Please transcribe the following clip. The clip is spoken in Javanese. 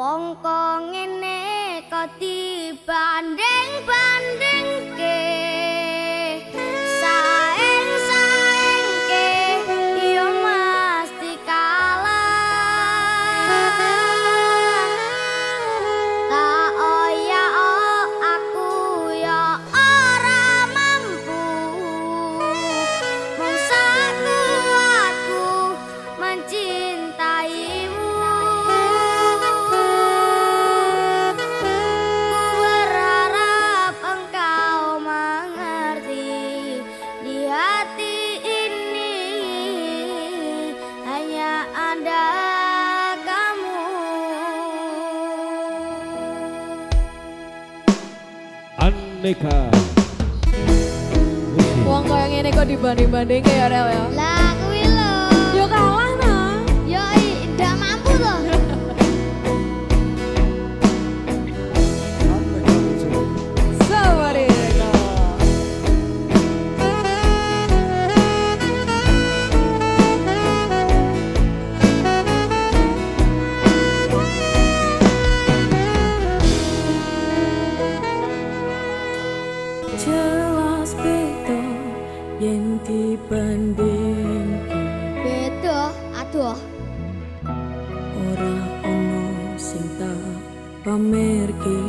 Wong kok ngene kok dibanding-banding Neka. kau yang ini kok dibanding-banding kayak Rel ya. Lah jelas beto yen dibandingke. Beto aduh. Ora ono sing tak pamerke.